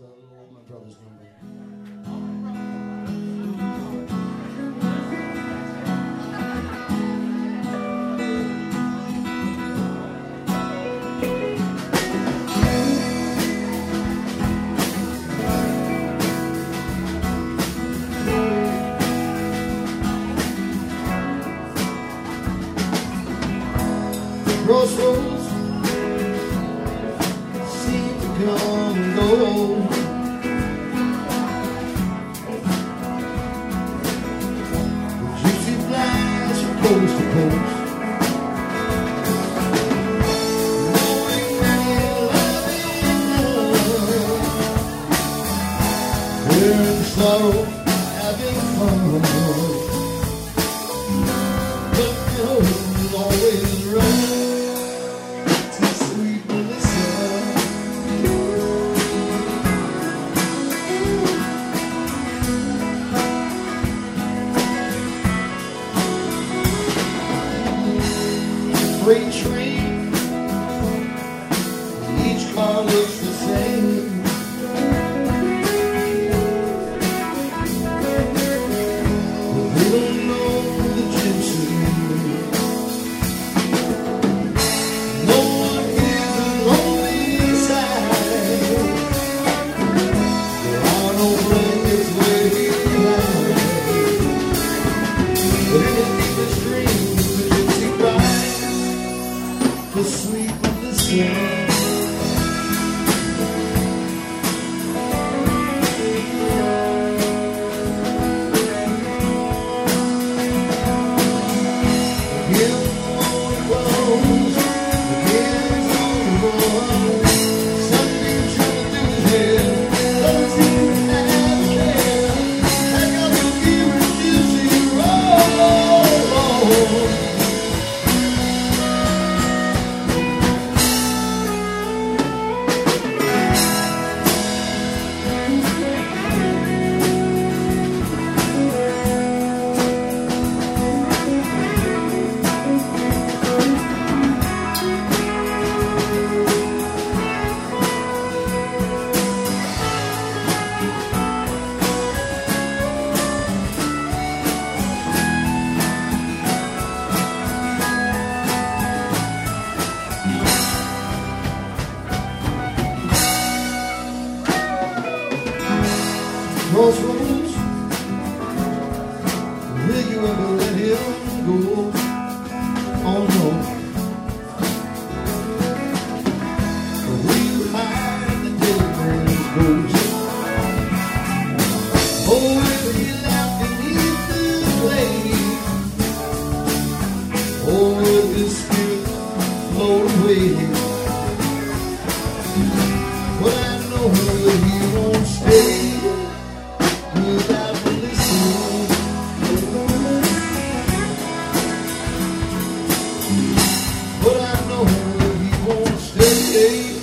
my brother's. Crossroads seem to come and Freight train. With crossroads? Will you ever let him go? Oh no. Will the? Oh, if he beneath the oh, spirit float away. You.